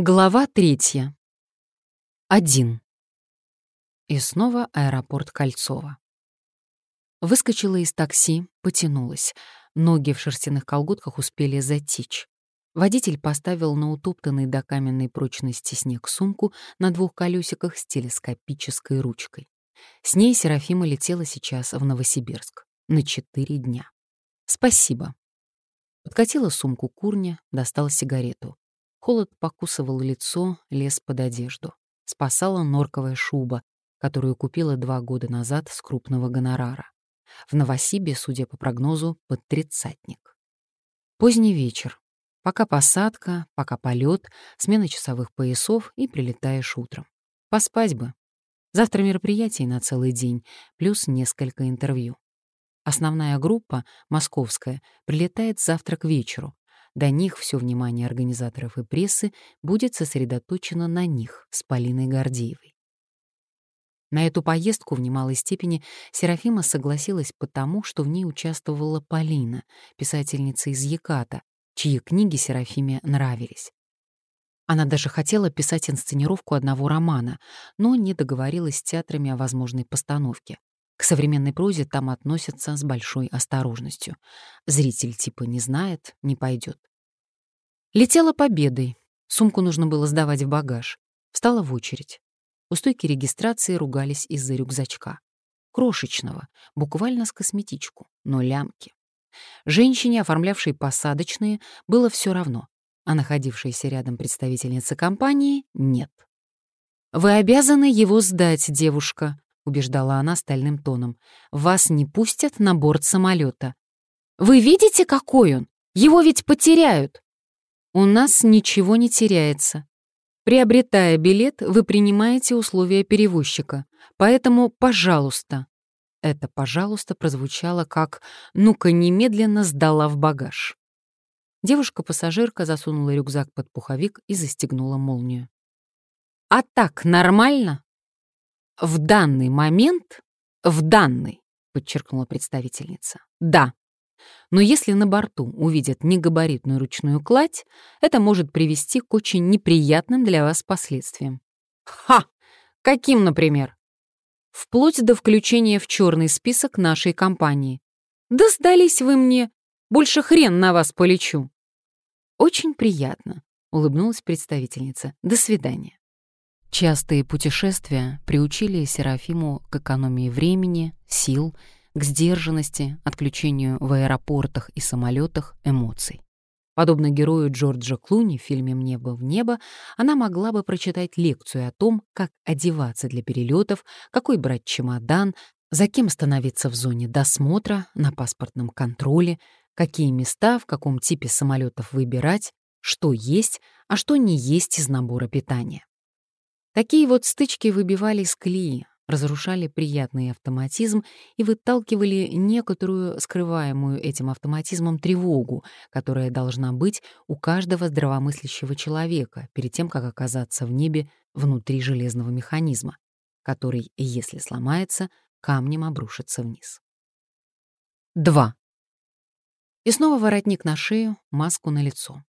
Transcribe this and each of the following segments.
Глава третья. Один. И снова аэропорт Кольцова. Выскочила из такси, потянулась. Ноги в шерстяных колготках успели затечь. Водитель поставил на утоптанный до каменной прочности снег сумку на двух колесиках с телескопической ручкой. С ней Серафима летела сейчас в Новосибирск на четыре дня. Спасибо. Подкатила сумку курня, достала сигарету. Холод покусывал лицо, лез под одежду. Спасала норковая шуба, которую купила два года назад с крупного гонорара. В Новосибе, судя по прогнозу, под тридцатник. Поздний вечер. Пока посадка, пока полет, смена часовых поясов и прилетаешь утром. Поспать бы. Завтра мероприятие на целый день, плюс несколько интервью. Основная группа, московская, прилетает завтра к вечеру, до них все внимание организаторов и прессы будет сосредоточено на них с Полиной Гордеевой. На эту поездку в немалой степени Серафима согласилась потому, что в ней участвовала Полина, писательница из Яката, чьи книги Серафиме нравились. Она даже хотела писать инсценировку одного романа, но не договорилась с театрами о возможной постановке. К современной прозе там относятся с большой осторожностью. Зритель типа не знает, не пойдет. Летела победой. Сумку нужно было сдавать в багаж. Встала в очередь. У стойки регистрации ругались из-за рюкзачка. Крошечного, буквально с косметичку, но лямки. Женщине, оформлявшей посадочные, было все равно, а находившейся рядом представительница компании — нет. «Вы обязаны его сдать, девушка», — убеждала она стальным тоном. «Вас не пустят на борт самолета. Вы видите, какой он? Его ведь потеряют!» У нас ничего не теряется. Приобретая билет, вы принимаете условия перевозчика. Поэтому, пожалуйста. Это «пожалуйста» прозвучало как «ну-ка немедленно сдала в багаж». Девушка-пассажирка засунула рюкзак под пуховик и застегнула молнию. «А так нормально?» «В данный момент, в данный», — подчеркнула представительница. «Да, но если на борту увидят негабаритную ручную кладь, это может привести к очень неприятным для вас последствиям. Ха! Каким, например? Вплоть до включения в черный список нашей компании. Да сдались вы мне! Больше хрен на вас полечу. Очень приятно, улыбнулась представительница. До свидания. Частые путешествия приучили Серафиму к экономии времени, сил к сдержанности, отключению в аэропортах и самолетах эмоций. Подобно герою Джорджа Клуни в фильме «Небо в небо», она могла бы прочитать лекцию о том, как одеваться для перелетов, какой брать чемодан, за кем становиться в зоне досмотра, на паспортном контроле, какие места в каком типе самолетов выбирать, что есть, а что не есть из набора питания. Такие вот стычки выбивали из колеи, разрушали приятный автоматизм и выталкивали некоторую скрываемую этим автоматизмом тревогу, которая должна быть у каждого здравомыслящего человека перед тем, как оказаться в небе внутри железного механизма, который, если сломается, камнем обрушится вниз. 2. И снова воротник на шею, маску на лицо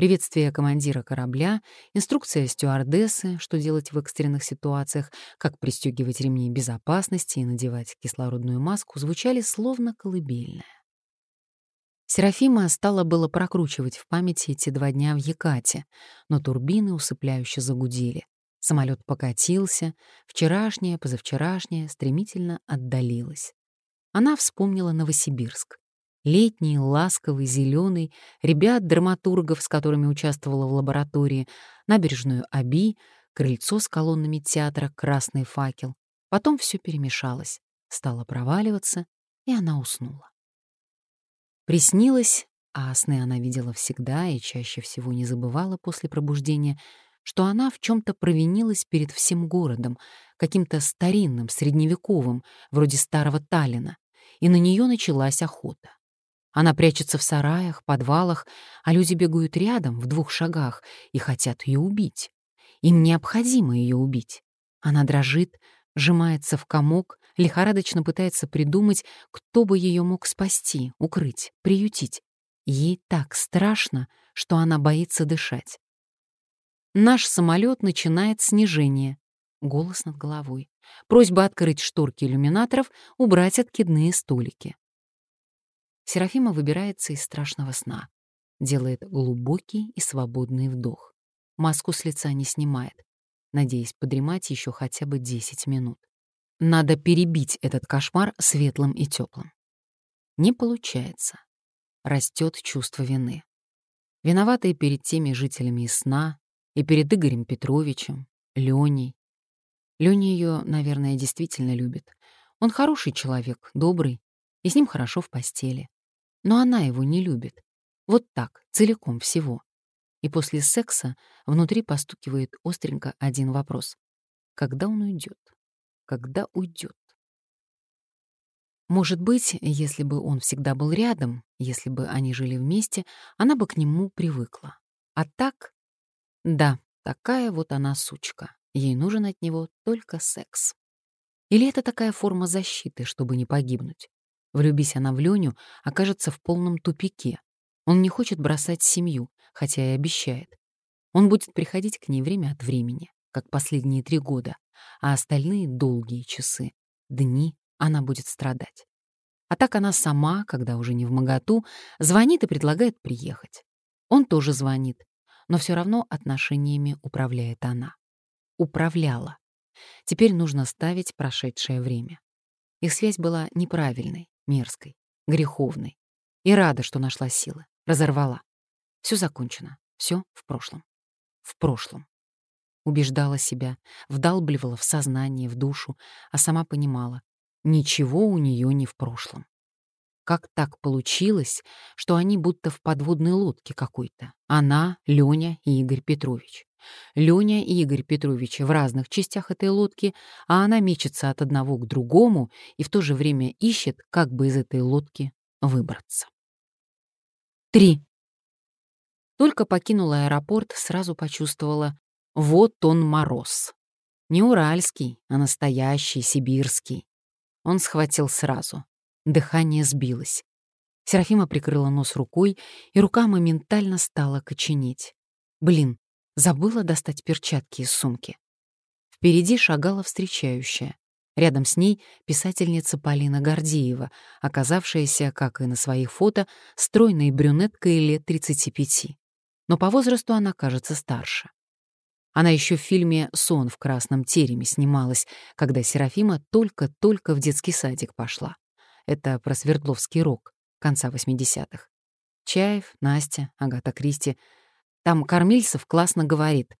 приветствие командира корабля, инструкция стюардессы, что делать в экстренных ситуациях, как пристегивать ремни безопасности и надевать кислородную маску, звучали словно колыбельная. Серафима стала было прокручивать в памяти эти два дня в Якате, но турбины усыпляюще загудели. Самолет покатился, вчерашнее, позавчерашнее стремительно отдалилось. Она вспомнила Новосибирск. Летний, ласковый, зеленый, ребят-драматургов, с которыми участвовала в лаборатории, набережную Аби, крыльцо с колоннами театра «Красный факел». Потом все перемешалось, стало проваливаться, и она уснула. Приснилось, а сны она видела всегда и чаще всего не забывала после пробуждения, что она в чем-то провинилась перед всем городом, каким-то старинным, средневековым, вроде старого Таллина, и на нее началась охота. Она прячется в сараях, подвалах, а люди бегают рядом, в двух шагах, и хотят ее убить. Им необходимо ее убить. Она дрожит, сжимается в комок, лихорадочно пытается придумать, кто бы ее мог спасти, укрыть, приютить. Ей так страшно, что она боится дышать. Наш самолет начинает снижение. Голос над головой. Просьба открыть шторки иллюминаторов, убрать откидные столики. Серафима выбирается из страшного сна. Делает глубокий и свободный вдох. Маску с лица не снимает, надеясь подремать еще хотя бы 10 минут. Надо перебить этот кошмар светлым и теплым. Не получается. Растет чувство вины. Виноватые перед теми жителями сна, и перед Игорем Петровичем, Леней. Леня ее, наверное, действительно любит. Он хороший человек, добрый, и с ним хорошо в постели. Но она его не любит. Вот так, целиком всего. И после секса внутри постукивает остренько один вопрос. Когда он уйдет? Когда уйдет? Может быть, если бы он всегда был рядом, если бы они жили вместе, она бы к нему привыкла. А так да, такая вот она сучка. Ей нужен от него только секс. Или это такая форма защиты, чтобы не погибнуть? Влюбись она в Леню, окажется в полном тупике. Он не хочет бросать семью, хотя и обещает. Он будет приходить к ней время от времени, как последние три года, а остальные долгие часы, дни она будет страдать. А так она сама, когда уже не в моготу, звонит и предлагает приехать. Он тоже звонит, но все равно отношениями управляет она. Управляла. Теперь нужно ставить прошедшее время. Их связь была неправильной, мерзкой, греховной. И рада, что нашла силы. Разорвала. Все закончено. Все в прошлом. В прошлом. Убеждала себя, вдалбливала в сознание, в душу, а сама понимала, ничего у нее не в прошлом. Как так получилось, что они будто в подводной лодке какой-то? Она, Лёня и Игорь Петрович. Лёня и Игорь Петрович в разных частях этой лодки, а она мечется от одного к другому и в то же время ищет, как бы из этой лодки выбраться. 3. Только покинула аэропорт, сразу почувствовала — вот он мороз. Не уральский, а настоящий, сибирский. Он схватил сразу. Дыхание сбилось. Серафима прикрыла нос рукой, и рука моментально стала коченеть. Блин, забыла достать перчатки из сумки. Впереди шагала встречающая. Рядом с ней писательница Полина Гордеева, оказавшаяся, как и на своих фото, стройной брюнеткой лет 35. Но по возрасту она кажется старше. Она еще в фильме «Сон в красном тереме» снималась, когда Серафима только-только в детский садик пошла. Это про Свердловский рок конца 80-х. Чаев, Настя, Агата Кристи. Там Кормильцев классно говорит.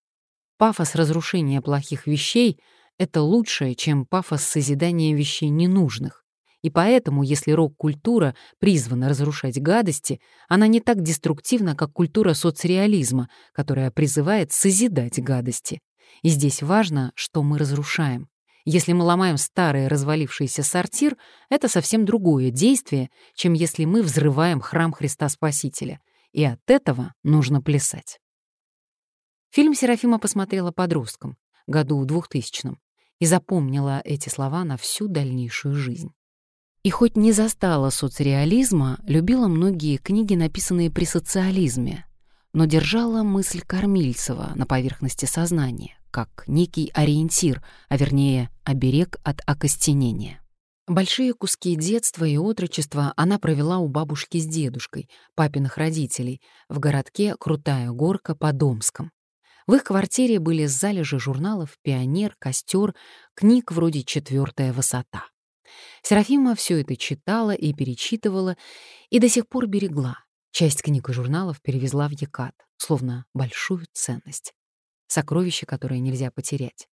Пафос разрушения плохих вещей — это лучшее, чем пафос созидания вещей ненужных. И поэтому, если рок-культура призвана разрушать гадости, она не так деструктивна, как культура соцреализма, которая призывает созидать гадости. И здесь важно, что мы разрушаем. Если мы ломаем старый развалившийся сортир, это совсем другое действие, чем если мы взрываем храм Христа Спасителя. И от этого нужно плясать. Фильм Серафима посмотрела подростком, году в 2000-м, и запомнила эти слова на всю дальнейшую жизнь. И хоть не застала соцреализма, любила многие книги, написанные при социализме, но держала мысль Кормильцева на поверхности сознания, как некий ориентир, а вернее оберег от окостенения. Большие куски детства и отрочества она провела у бабушки с дедушкой, папиных родителей, в городке Крутая Горка под Домском. В их квартире были залежи журналов «Пионер», «Костер», книг вроде «Четвертая высота». Серафима все это читала и перечитывала, и до сих пор берегла, Часть книг и журналов перевезла в Екат, словно большую ценность. Сокровище, которое нельзя потерять.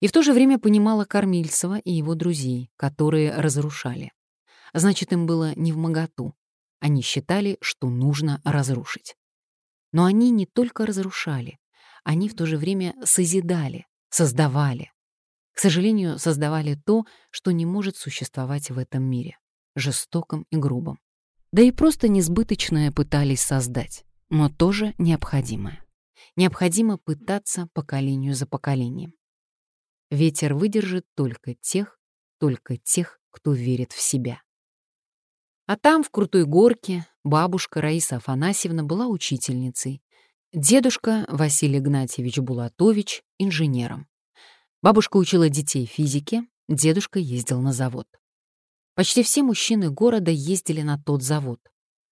И в то же время понимала Кормильцева и его друзей, которые разрушали. Значит, им было не в моготу. Они считали, что нужно разрушить. Но они не только разрушали, они в то же время созидали, создавали. К сожалению, создавали то, что не может существовать в этом мире, жестоком и грубом да и просто несбыточное пытались создать, но тоже необходимое. Необходимо пытаться поколению за поколением. Ветер выдержит только тех, только тех, кто верит в себя. А там, в крутой горке, бабушка Раиса Афанасьевна была учительницей, Дедушка Василий Игнатьевич Булатович — инженером. Бабушка учила детей физике, дедушка ездил на завод. Почти все мужчины города ездили на тот завод,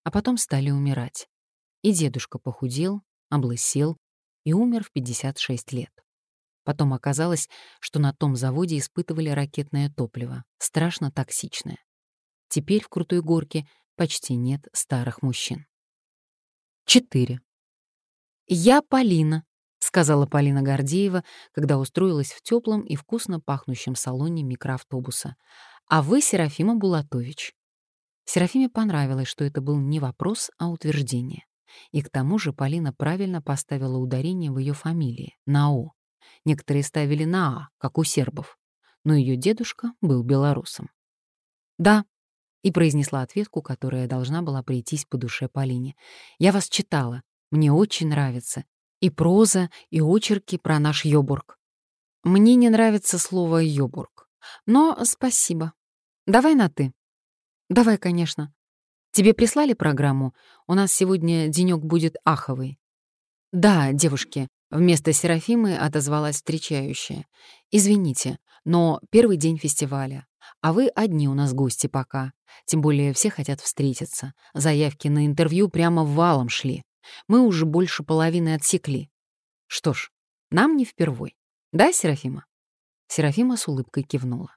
а потом стали умирать. И дедушка похудел, облысел и умер в 56 лет. Потом оказалось, что на том заводе испытывали ракетное топливо, страшно токсичное. Теперь в Крутой Горке почти нет старых мужчин. 4. «Я Полина», — сказала Полина Гордеева, когда устроилась в теплом и вкусно пахнущем салоне микроавтобуса. «А вы Серафима Булатович». Серафиме понравилось, что это был не вопрос, а утверждение. И к тому же Полина правильно поставила ударение в ее фамилии — на «о». Некоторые ставили на «а», как у сербов. Но ее дедушка был белорусом. «Да», — и произнесла ответку, которая должна была прийтись по душе Полине. «Я вас читала. Мне очень нравится. И проза, и очерки про наш Йобург. Мне не нравится слово «Йобург». Но спасибо. Давай на «ты». Давай, конечно. Тебе прислали программу? У нас сегодня денёк будет аховый. Да, девушки, вместо Серафимы отозвалась встречающая. Извините, но первый день фестиваля. А вы одни у нас гости пока. Тем более все хотят встретиться. Заявки на интервью прямо валом шли. Мы уже больше половины отсекли. Что ж, нам не впервой. Да, Серафима? Серафима с улыбкой кивнула.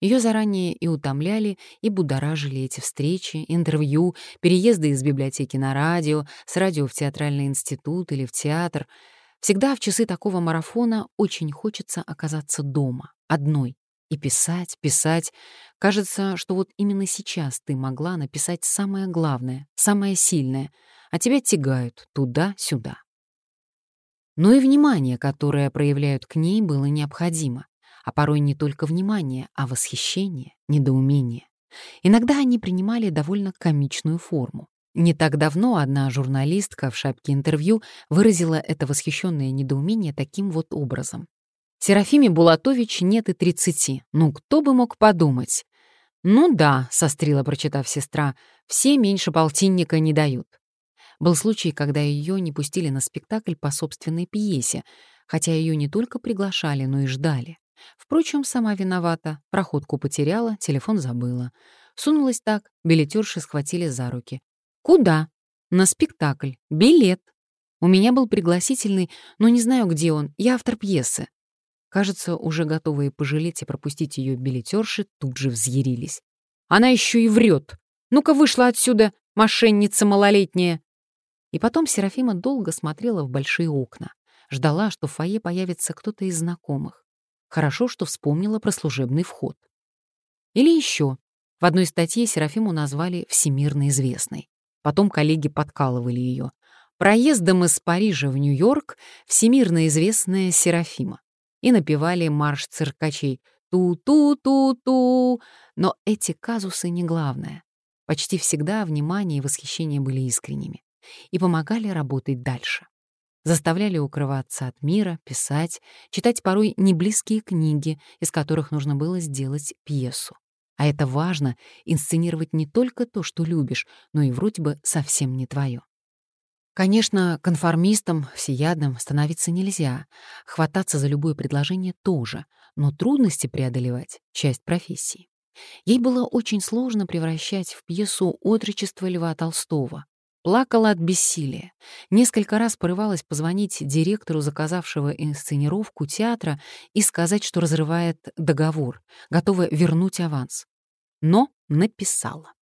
Ее заранее и утомляли, и будоражили эти встречи, интервью, переезды из библиотеки на радио, с радио в театральный институт или в театр. Всегда в часы такого марафона очень хочется оказаться дома, одной, и писать, писать. Кажется, что вот именно сейчас ты могла написать самое главное, самое сильное, а тебя тягают туда-сюда. Но и внимание, которое проявляют к ней, было необходимо а порой не только внимание, а восхищение, недоумение. Иногда они принимали довольно комичную форму. Не так давно одна журналистка в шапке интервью выразила это восхищенное недоумение таким вот образом. «Серафиме Булатович нет и тридцати. Ну, кто бы мог подумать?» «Ну да», — сострила, прочитав сестра, — «все меньше полтинника не дают». Был случай, когда ее не пустили на спектакль по собственной пьесе, хотя ее не только приглашали, но и ждали. Впрочем, сама виновата. Проходку потеряла, телефон забыла. Сунулась так, билетерши схватили за руки. «Куда?» «На спектакль. Билет. У меня был пригласительный, но не знаю, где он. Я автор пьесы». Кажется, уже готовые пожалеть и пропустить ее билетерши тут же взъярились. «Она еще и врет! Ну-ка вышла отсюда, мошенница малолетняя!» И потом Серафима долго смотрела в большие окна. Ждала, что в фойе появится кто-то из знакомых. Хорошо, что вспомнила про служебный вход. Или еще. В одной статье Серафиму назвали «всемирно известной». Потом коллеги подкалывали ее. Проездом из Парижа в Нью-Йорк всемирно известная Серафима. И напевали марш циркачей «ту-ту-ту-ту». Но эти казусы не главное. Почти всегда внимание и восхищение были искренними и помогали работать дальше заставляли укрываться от мира, писать, читать порой неблизкие книги, из которых нужно было сделать пьесу. А это важно — инсценировать не только то, что любишь, но и вроде бы совсем не твое. Конечно, конформистом, всеядным становиться нельзя, хвататься за любое предложение тоже, но трудности преодолевать — часть профессии. Ей было очень сложно превращать в пьесу отрочество Льва Толстого, Плакала от бессилия. Несколько раз порывалась позвонить директору, заказавшего инсценировку театра, и сказать, что разрывает договор, готова вернуть аванс. Но написала.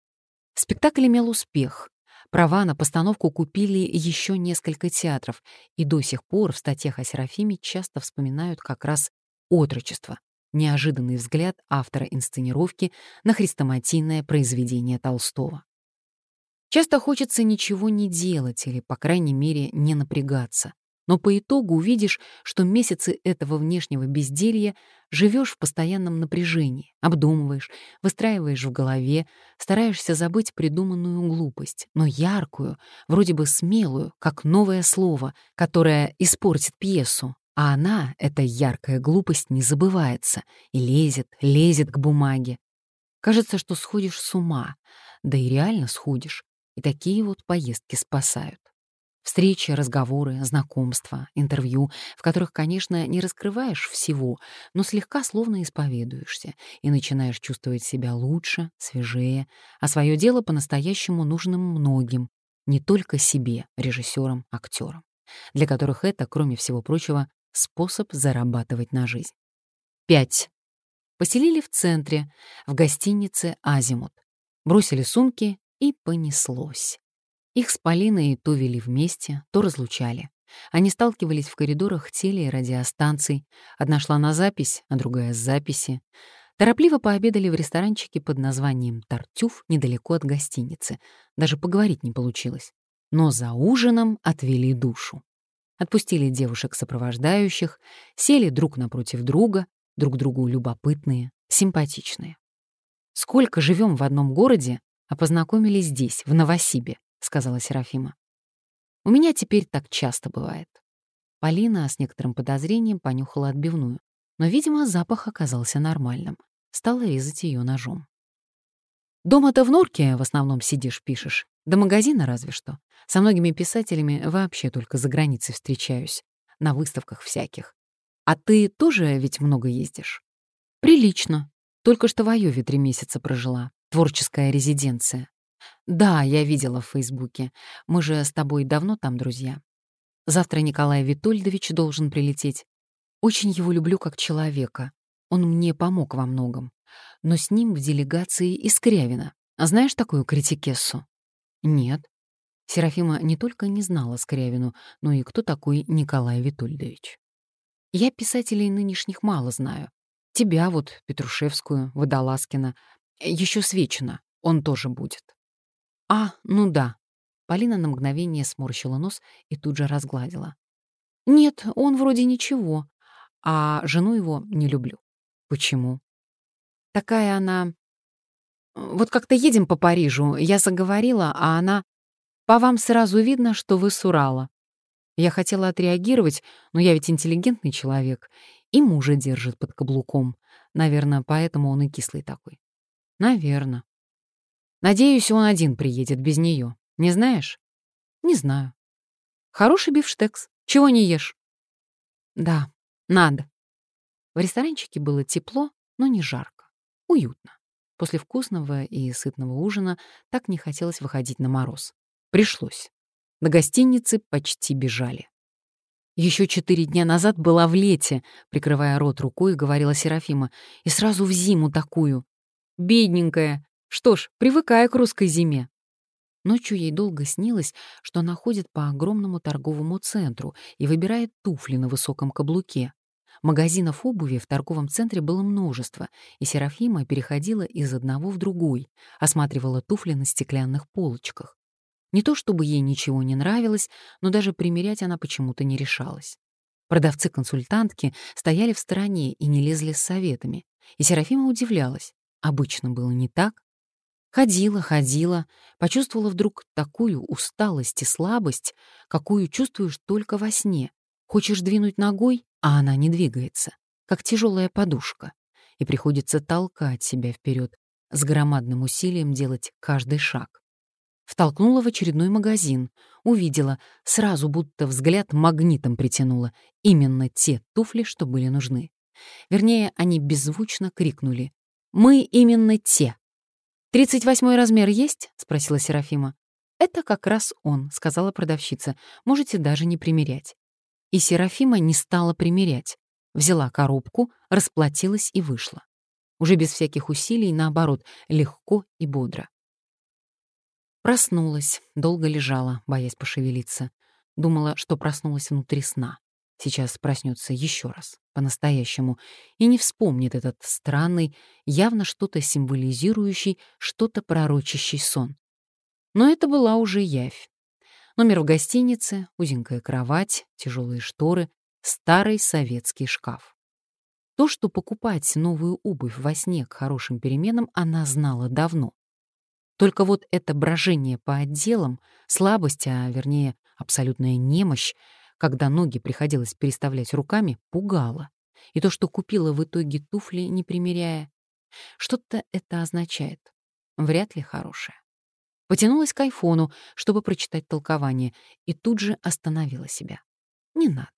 Спектакль имел успех. Права на постановку купили еще несколько театров, и до сих пор в статьях о Серафиме часто вспоминают как раз отрочество, неожиданный взгляд автора инсценировки на хрестоматийное произведение Толстого. Часто хочется ничего не делать или, по крайней мере, не напрягаться. Но по итогу увидишь, что месяцы этого внешнего безделья живешь в постоянном напряжении, обдумываешь, выстраиваешь в голове, стараешься забыть придуманную глупость, но яркую, вроде бы смелую, как новое слово, которое испортит пьесу. А она, эта яркая глупость, не забывается и лезет, лезет к бумаге. Кажется, что сходишь с ума, да и реально сходишь. И такие вот поездки спасают. Встречи, разговоры, знакомства, интервью, в которых, конечно, не раскрываешь всего, но слегка словно исповедуешься и начинаешь чувствовать себя лучше, свежее, а свое дело по-настоящему нужным многим, не только себе, режиссерам, актерам, для которых это, кроме всего прочего, способ зарабатывать на жизнь. 5. Поселили в центре, в гостинице «Азимут». Бросили сумки, и понеслось. Их с Полиной то вели вместе, то разлучали. Они сталкивались в коридорах теле- и радиостанций. Одна шла на запись, а другая — с записи. Торопливо пообедали в ресторанчике под названием «Тартюф» недалеко от гостиницы. Даже поговорить не получилось. Но за ужином отвели душу. Отпустили девушек-сопровождающих, сели друг напротив друга, друг другу любопытные, симпатичные. Сколько живем в одном городе, а познакомились здесь, в Новосибе, — сказала Серафима. «У меня теперь так часто бывает». Полина с некоторым подозрением понюхала отбивную, но, видимо, запах оказался нормальным. Стала резать ее ножом. «Дома-то в норке в основном сидишь, пишешь. До магазина разве что. Со многими писателями вообще только за границей встречаюсь. На выставках всяких. А ты тоже ведь много ездишь?» «Прилично. Только что в Айове три месяца прожила. Творческая резиденция. «Да, я видела в Фейсбуке. Мы же с тобой давно там друзья. Завтра Николай Витольдович должен прилететь. Очень его люблю как человека. Он мне помог во многом. Но с ним в делегации из Крявина. А знаешь такую критикессу?» «Нет». Серафима не только не знала Скрявину, но и кто такой Николай Витольдович. «Я писателей нынешних мало знаю. Тебя вот, Петрушевскую, Водолазкина, еще Свечина, он тоже будет. «А, ну да». Полина на мгновение сморщила нос и тут же разгладила. «Нет, он вроде ничего, а жену его не люблю». «Почему?» «Такая она... Вот как-то едем по Парижу, я заговорила, а она... По вам сразу видно, что вы с Урала». Я хотела отреагировать, но я ведь интеллигентный человек, и мужа держит под каблуком. Наверное, поэтому он и кислый такой. Наверное. Надеюсь, он один приедет без нее. Не знаешь? Не знаю. Хороший бифштекс. Чего не ешь? Да, надо. В ресторанчике было тепло, но не жарко. Уютно. После вкусного и сытного ужина так не хотелось выходить на мороз. Пришлось. До гостиницы почти бежали. Еще четыре дня назад была в лете, прикрывая рот рукой, говорила Серафима, и сразу в зиму такую. Бедненькая, что ж, привыкая к русской зиме. Ночью ей долго снилось, что она ходит по огромному торговому центру и выбирает туфли на высоком каблуке. Магазинов обуви в торговом центре было множество, и Серафима переходила из одного в другой, осматривала туфли на стеклянных полочках. Не то чтобы ей ничего не нравилось, но даже примерять она почему-то не решалась. Продавцы-консультантки стояли в стороне и не лезли с советами, и Серафима удивлялась. Обычно было не так. Ходила, ходила, почувствовала вдруг такую усталость и слабость, какую чувствуешь только во сне. Хочешь двинуть ногой, а она не двигается, как тяжелая подушка, и приходится толкать себя вперед, с громадным усилием делать каждый шаг. Втолкнула в очередной магазин, увидела, сразу будто взгляд магнитом притянула именно те туфли, что были нужны. Вернее, они беззвучно крикнули «Мы именно те!» «Тридцать восьмой размер есть?» — спросила Серафима. «Это как раз он», — сказала продавщица. «Можете даже не примерять». И Серафима не стала примерять. Взяла коробку, расплатилась и вышла. Уже без всяких усилий, наоборот, легко и бодро. Проснулась, долго лежала, боясь пошевелиться. Думала, что проснулась внутри сна. Сейчас проснется еще раз, по-настоящему, и не вспомнит этот странный, явно что-то символизирующий, что-то пророчащий сон. Но это была уже явь. Номер в гостинице, узенькая кровать, тяжелые шторы, старый советский шкаф. То, что покупать новую обувь во сне к хорошим переменам, она знала давно. Только вот это брожение по отделам, слабость, а вернее абсолютная немощь, когда ноги приходилось переставлять руками, пугало. И то, что купила в итоге туфли, не примеряя, что-то это означает. Вряд ли хорошее. Потянулась к айфону, чтобы прочитать толкование, и тут же остановила себя. Не надо.